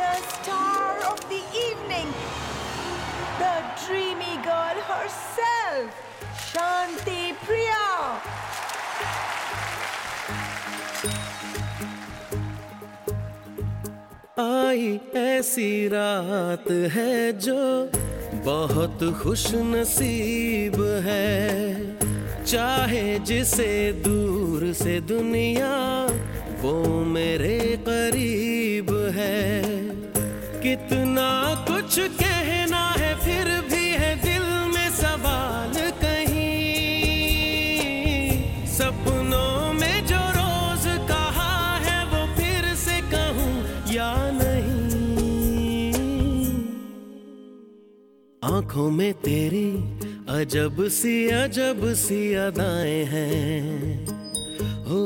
The star of the evening, the dreamy girl herself, Shanti Priya. आई ऐसी रात है जो बहुत खुश नसीब है चाहे जिसे दूर से दुनिया, वो मेरे करीब है। कितना कुछ कहना है, फिर भी है दिल में सवाल कहीं। सपनों में जो रोज कहा है, वो फिर से कहूँ या नहीं। आँखों में तेरी अजब सी अजब सी अदाएँ हैं। हो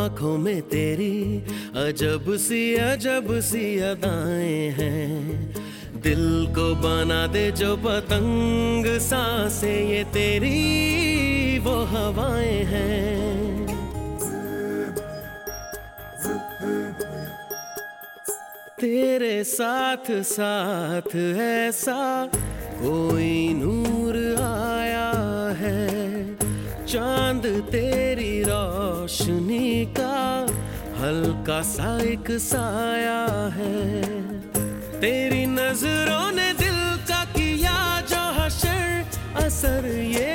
आँखों में तेरी अजब सी अजब सी अदाएँ हैं। दिल को बना दे जो पतंग, साँसें ये तेरी, वो हवाएँ हैं। तेरे साथ साथ ऐसा कोई नूर आया है। चाँद तेरी रोशनी का हल्का सा एक साया है। तेरी नज़रों ने दिल का किया जो हशर असर ये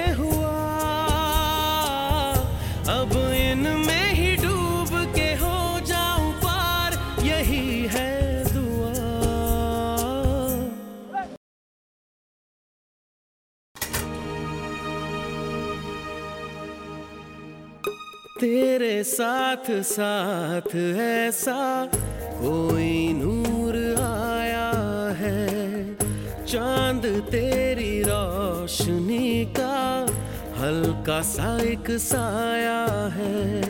तेरे साथ साथ ऐसा कोई नूर आया है। चाँद तेरी रोशनी का हल्का सा एक साया है।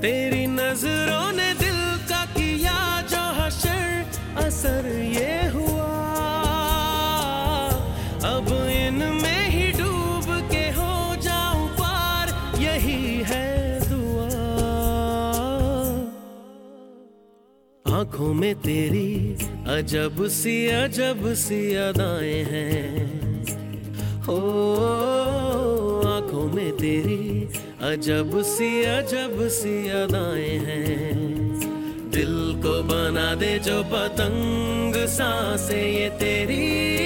तेरी नज़रों ने दिल का किया जो हशर, असर ये हुआ। अब इनमें आँखों में तेरी अजब सी अजब सी अदाएँ हैं। हो आँखों में तेरी अजब सी अजब सी अदाएँ हैं। दिल को बना दे जो पतंग साँसें, ये तेरी